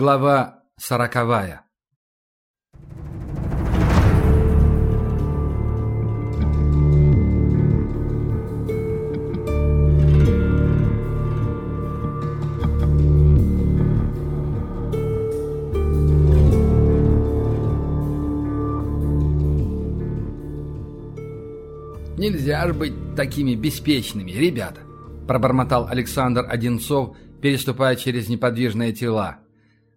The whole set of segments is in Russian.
Глава сороковая. Нельзя же быть такими беспечными, ребята, пробормотал Александр Одинцов, переступая через неподвижные тела.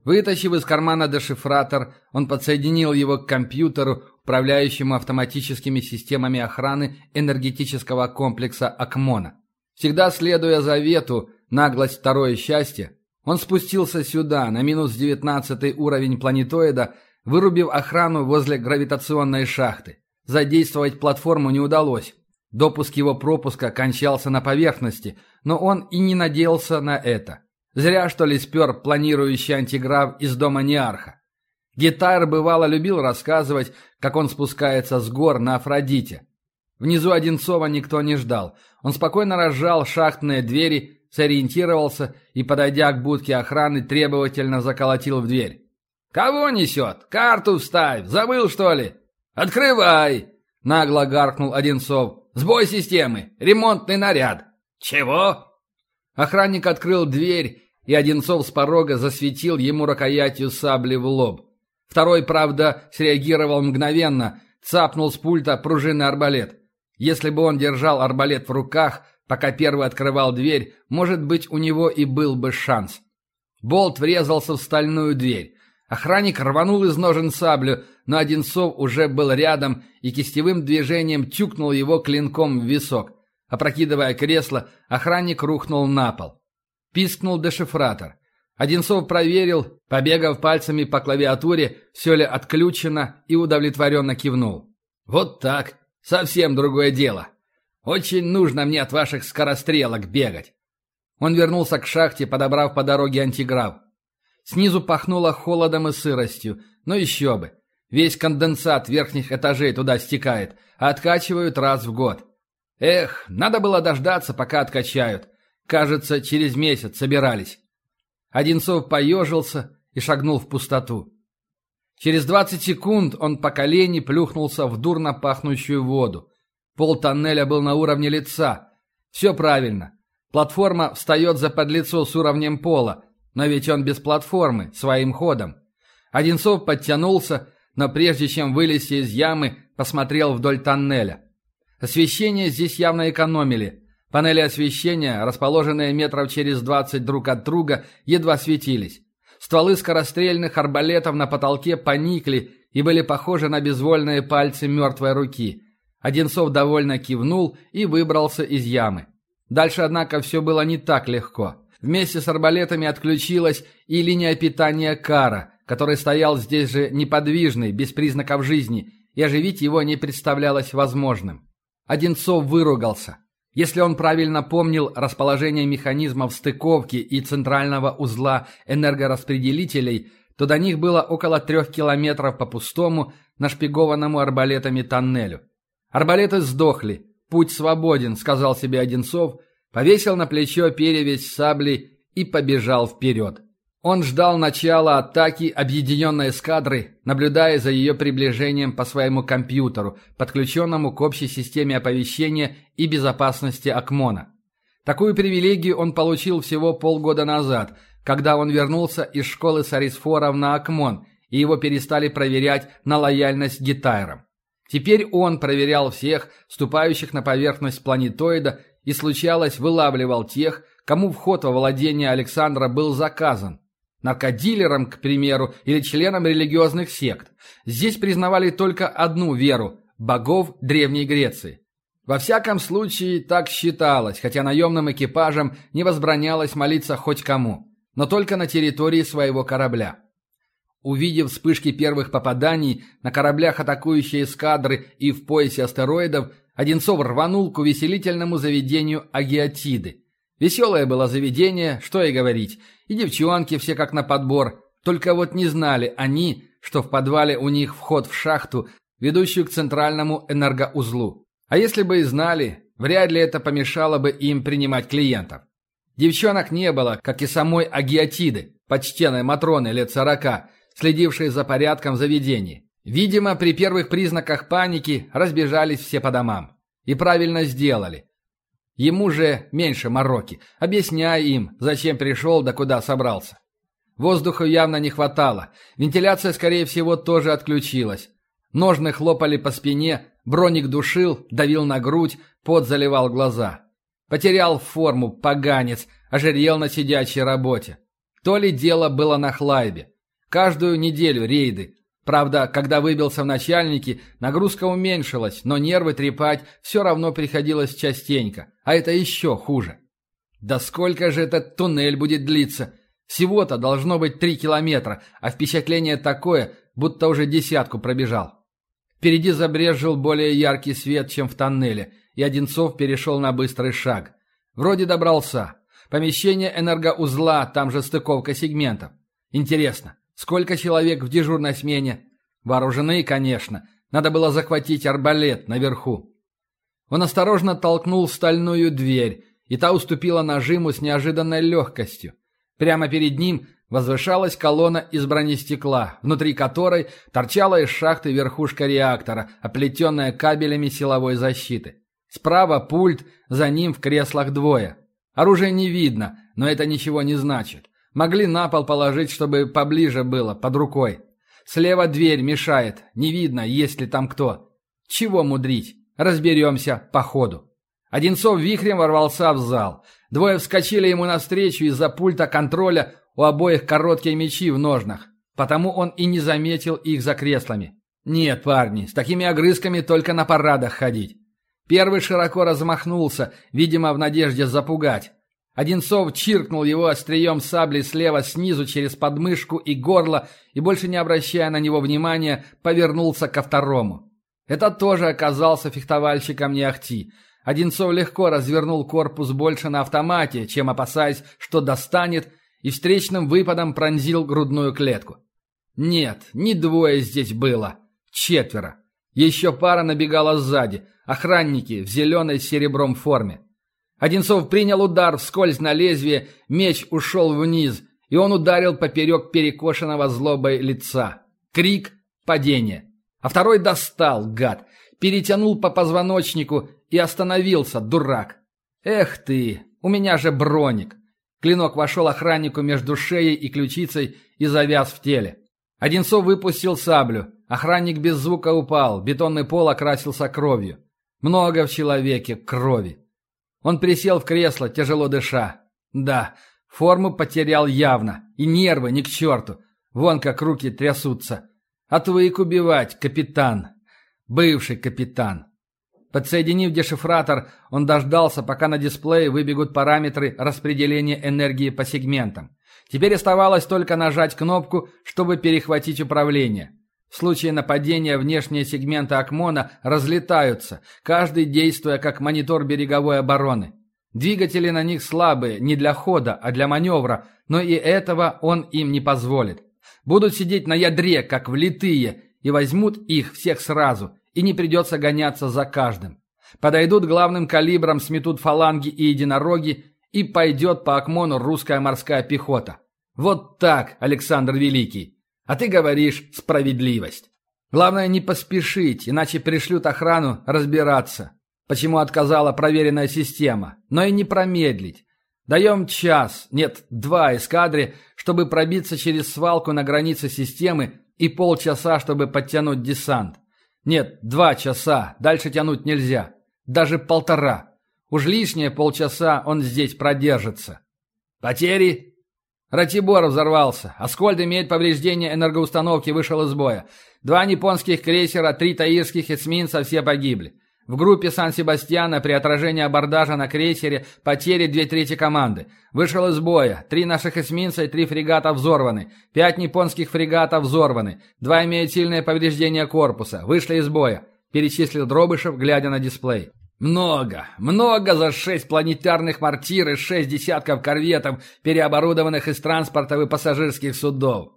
Вытащив из кармана дешифратор, он подсоединил его к компьютеру, управляющему автоматическими системами охраны энергетического комплекса Акмона. Всегда следуя завету «наглость второе счастье», он спустился сюда, на минус 19 уровень планетоида, вырубив охрану возле гравитационной шахты. Задействовать платформу не удалось. Допуск его пропуска кончался на поверхности, но он и не надеялся на это. Зря, что ли, спер планирующий антиграф из дома Неарха. Гитар бывало любил рассказывать, как он спускается с гор на Афродите. Внизу Одинцова никто не ждал. Он спокойно разжал шахтные двери, сориентировался и, подойдя к будке охраны, требовательно заколотил в дверь. «Кого несет? Карту вставь! Забыл, что ли?» «Открывай!» — нагло гаркнул Одинцов. «Сбой системы! Ремонтный наряд!» «Чего?» Охранник открыл дверь, и Одинцов с порога засветил ему рукоятью сабли в лоб. Второй, правда, среагировал мгновенно, цапнул с пульта пружинный арбалет. Если бы он держал арбалет в руках, пока первый открывал дверь, может быть, у него и был бы шанс. Болт врезался в стальную дверь. Охранник рванул из ножен саблю, но Одинцов уже был рядом и кистевым движением тюкнул его клинком в висок. Опрокидывая кресло, охранник рухнул на пол. Пискнул дешифратор. Одинцов проверил, побегав пальцами по клавиатуре, все ли отключено, и удовлетворенно кивнул. «Вот так. Совсем другое дело. Очень нужно мне от ваших скорострелок бегать». Он вернулся к шахте, подобрав по дороге антиграф. Снизу пахнуло холодом и сыростью, но еще бы. Весь конденсат верхних этажей туда стекает, а откачивают раз в год. Эх, надо было дождаться, пока откачают. Кажется, через месяц собирались. Одинцов поежился и шагнул в пустоту. Через двадцать секунд он по колени плюхнулся в дурно пахнущую воду. Пол тоннеля был на уровне лица. Все правильно. Платформа встает за подлицо с уровнем пола, но ведь он без платформы, своим ходом. Одинцов подтянулся, но прежде чем вылезти из ямы, посмотрел вдоль тоннеля. Освещение здесь явно экономили. Панели освещения, расположенные метров через двадцать друг от друга, едва светились. Стволы скорострельных арбалетов на потолке поникли и были похожи на безвольные пальцы мертвой руки. Одинцов довольно кивнул и выбрался из ямы. Дальше, однако, все было не так легко. Вместе с арбалетами отключилась и линия питания Кара, который стоял здесь же неподвижный, без признаков жизни, и оживить его не представлялось возможным. Одинцов выругался. Если он правильно помнил расположение механизмов стыковки и центрального узла энергораспределителей, то до них было около трех километров по пустому, нашпигованному арбалетами тоннелю. Арбалеты сдохли. «Путь свободен», — сказал себе Одинцов, повесил на плечо перевязь сабли и побежал вперед. Он ждал начала атаки объединенной эскадры, наблюдая за ее приближением по своему компьютеру, подключенному к общей системе оповещения и безопасности Акмона. Такую привилегию он получил всего полгода назад, когда он вернулся из школы Сарисфоров на Акмон, и его перестали проверять на лояльность гитайрам. Теперь он проверял всех, ступающих на поверхность планетоида, и, случалось, вылавливал тех, кому вход во владение Александра был заказан, наркодилерам, к примеру, или членам религиозных сект. Здесь признавали только одну веру – богов Древней Греции. Во всяком случае, так считалось, хотя наемным экипажам не возбранялось молиться хоть кому, но только на территории своего корабля. Увидев вспышки первых попаданий на кораблях атакующей эскадры и в поясе астероидов, Одинцов рванул к увеселительному заведению Агиатиды. Веселое было заведение, что и говорить. И девчонки все как на подбор. Только вот не знали они, что в подвале у них вход в шахту, ведущую к центральному энергоузлу. А если бы и знали, вряд ли это помешало бы им принимать клиентов. Девчонок не было, как и самой Агиатиды, почтенной Матроны лет сорока, следившей за порядком в. Видимо, при первых признаках паники разбежались все по домам. И правильно сделали. Ему же меньше мороки. Объясняй им, зачем пришел да куда собрался. Воздуха явно не хватало. Вентиляция, скорее всего, тоже отключилась. Ножны хлопали по спине, броник душил, давил на грудь, пот заливал глаза. Потерял форму, поганец, ожирел на сидячей работе. То ли дело было на Хлайбе. Каждую неделю рейды. Правда, когда выбился в начальники, нагрузка уменьшилась, но нервы трепать все равно приходилось частенько. А это еще хуже. Да сколько же этот туннель будет длиться? Всего-то должно быть три километра, а впечатление такое, будто уже десятку пробежал. Впереди забрежил более яркий свет, чем в тоннеле, и Одинцов перешел на быстрый шаг. Вроде добрался. Помещение энергоузла, там же стыковка сегментов. Интересно, сколько человек в дежурной смене? Вооружены, конечно. Надо было захватить арбалет наверху. Он осторожно толкнул стальную дверь, и та уступила нажиму с неожиданной легкостью. Прямо перед ним возвышалась колонна из бронестекла, внутри которой торчала из шахты верхушка реактора, оплетенная кабелями силовой защиты. Справа пульт, за ним в креслах двое. Оружие не видно, но это ничего не значит. Могли на пол положить, чтобы поближе было, под рукой. Слева дверь мешает, не видно, есть ли там кто. Чего мудрить? Разберемся по ходу. Одинцов вихрем ворвался в зал. Двое вскочили ему навстречу из-за пульта контроля, у обоих короткие мечи в ножнах. Потому он и не заметил их за креслами. Нет, парни, с такими огрызками только на парадах ходить. Первый широко размахнулся, видимо, в надежде запугать. Одинцов чиркнул его острием сабли слева снизу через подмышку и горло и, больше не обращая на него внимания, повернулся ко второму. Это тоже оказался фехтовальщиком не ахти. Одинцов легко развернул корпус больше на автомате, чем опасаясь, что достанет, и встречным выпадом пронзил грудную клетку. Нет, не двое здесь было. Четверо. Еще пара набегала сзади. Охранники в зеленой с серебром форме. Одинцов принял удар вскользь на лезвие, меч ушел вниз, и он ударил поперек перекошенного злобой лица. Крик, падение. А второй достал, гад, перетянул по позвоночнику и остановился, дурак. Эх ты, у меня же броник. Клинок вошел охраннику между шеей и ключицей и завяз в теле. Одинцов выпустил саблю. Охранник без звука упал, бетонный пол окрасился кровью. Много в человеке крови. Он присел в кресло, тяжело дыша. Да, форму потерял явно. И нервы ни к черту. Вон как руки трясутся. Отвык убивать, капитан. Бывший капитан. Подсоединив дешифратор, он дождался, пока на дисплее выбегут параметры распределения энергии по сегментам. Теперь оставалось только нажать кнопку, чтобы перехватить управление. В случае нападения внешние сегменты Акмона разлетаются, каждый действуя как монитор береговой обороны. Двигатели на них слабые, не для хода, а для маневра, но и этого он им не позволит. Будут сидеть на ядре, как влитые, и возьмут их всех сразу – и не придется гоняться за каждым. Подойдут главным калибром, сметут фаланги и единороги, и пойдет по Акмону русская морская пехота. Вот так, Александр Великий. А ты говоришь справедливость. Главное не поспешить, иначе пришлют охрану разбираться, почему отказала проверенная система, но и не промедлить. Даем час, нет, два эскадре, чтобы пробиться через свалку на границе системы и полчаса, чтобы подтянуть десант. Нет, два часа, дальше тянуть нельзя. Даже полтора. Уж лишние полчаса он здесь продержится. Потери? Ратибор взорвался. Аскольд имеет повреждения энергоустановки, вышел из боя. Два японских крейсера, три таирских эсминца, все погибли. В группе Сан-Себастьяна при отражении абордажа на крейсере потери две трети команды. Вышел из боя. Три наших эсминца и три фрегата взорваны. Пять японских фрегатов взорваны. Два имеют сильное повреждение корпуса. Вышли из боя. Перечислил Дробышев, глядя на дисплей. Много, много за шесть планетарных мортир и шесть десятков корветов, переоборудованных из транспортов и пассажирских судов.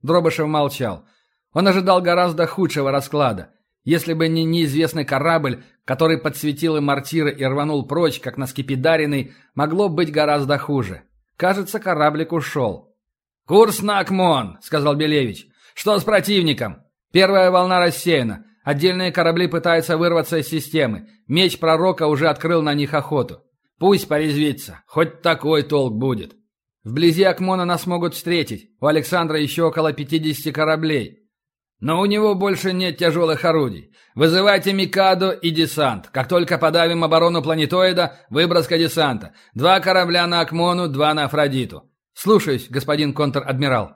Дробышев молчал. Он ожидал гораздо худшего расклада. Если бы не неизвестный корабль, который подсветил им мортиры и рванул прочь, как на скипидаренный, могло быть гораздо хуже. Кажется, кораблик ушел. «Курс на Акмон», — сказал Белевич. «Что с противником?» «Первая волна рассеяна. Отдельные корабли пытаются вырваться из системы. Меч пророка уже открыл на них охоту. Пусть порезвится. Хоть такой толк будет. Вблизи Акмона нас могут встретить. У Александра еще около 50 кораблей. Но у него больше нет тяжелых орудий. Вызывайте Микадо и десант. Как только подавим оборону планетоида, выброска десанта. Два корабля на Акмону, два на Афродиту. Слушаюсь, господин контр-адмирал.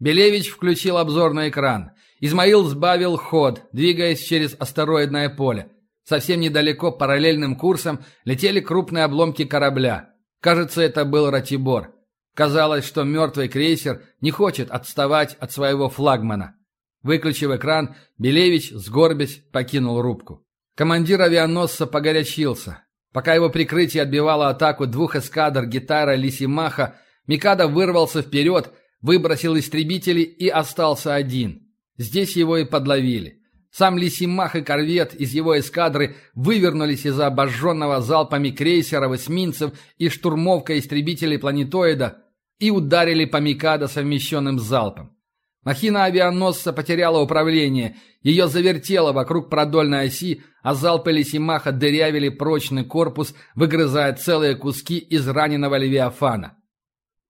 Белевич включил обзорный экран. Измаил сбавил ход, двигаясь через астероидное поле. Совсем недалеко параллельным курсом летели крупные обломки корабля. Кажется, это был Ратибор. Казалось, что мертвый крейсер не хочет отставать от своего флагмана. Выключив экран, Белевич, сгорбясь, покинул рубку. Командир авианосца погорячился. Пока его прикрытие отбивало атаку двух эскадр гитара Лисимаха, Микада вырвался вперед, выбросил истребители и остался один. Здесь его и подловили. Сам Лисимах и корвет из его эскадры вывернулись из-за обожженного залпами крейсеров, эсминцев и штурмовка истребителей планетоида и ударили по Микадо совмещенным залпом. Махина авианосца потеряла управление, ее завертело вокруг продольной оси, а залпы Лисимаха дырявили прочный корпус, выгрызая целые куски из раненого Левиафана.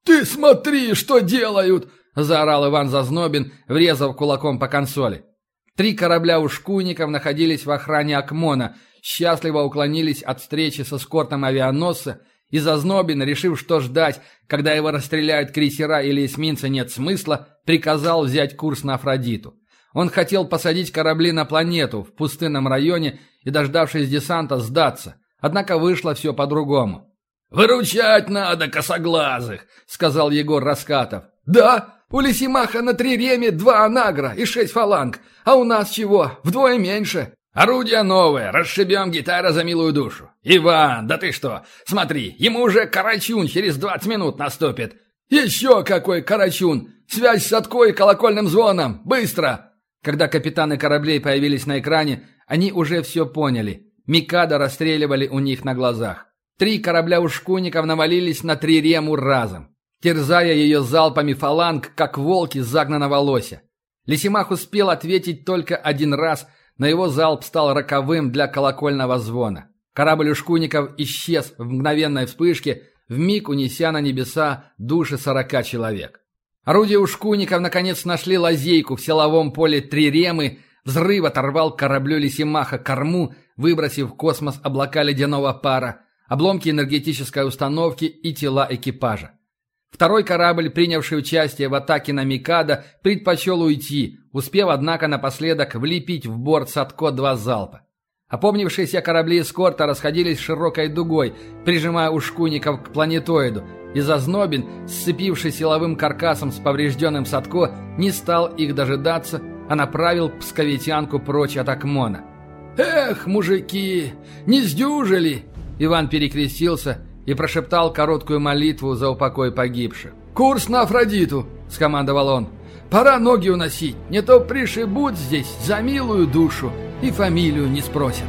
«Ты смотри, что делают!» — заорал Иван Зазнобин, врезав кулаком по консоли. Три корабля ушкуйников находились в охране Акмона, счастливо уклонились от встречи с эскортом авианосца, и Зазнобин, решив, что ждать, когда его расстреляют крейсера или эсминцы нет смысла, приказал взять курс на Афродиту. Он хотел посадить корабли на планету в пустынном районе и, дождавшись десанта, сдаться. Однако вышло все по-другому. «Выручать надо, косоглазых!» — сказал Егор Раскатов. «Да, у Лисимаха на Триреме два анагра и шесть фаланг, а у нас чего, вдвое меньше. Орудие новое, расшибем гитара за милую душу. Иван, да ты что, смотри, ему уже Карачун через двадцать минут наступит. Еще какой Карачун! Связь с Садко и колокольным звоном! Быстро!» Когда капитаны кораблей появились на экране, они уже все поняли. Микада расстреливали у них на глазах. Три корабля ушкуников навалились на Трирему разом терзая ее залпами фаланг, как волки загнанного лося. Лисимах успел ответить только один раз, но его залп стал роковым для колокольного звона. Корабль Ушкуников исчез в мгновенной вспышке, вмиг унеся на небеса души сорока человек. Орудия Ушкуников наконец нашли лазейку в силовом поле Триремы, взрыв оторвал кораблю Лисимаха корму, выбросив в космос облака ледяного пара, обломки энергетической установки и тела экипажа. Второй корабль, принявший участие в атаке на Микада, предпочел уйти, успев, однако, напоследок влепить в борт Садко два залпа. Опомнившиеся корабли эскорта расходились широкой дугой, прижимая ушкуников к планетоиду, и Зазнобин, сцепивший силовым каркасом с поврежденным Садко, не стал их дожидаться, а направил псковитянку прочь от Акмона. «Эх, мужики, не сдюжили!» Иван перекрестился и прошептал короткую молитву за упокой погибших. «Курс на Афродиту!» – скомандовал он. «Пора ноги уносить, не то пришибут здесь за милую душу и фамилию не спросят».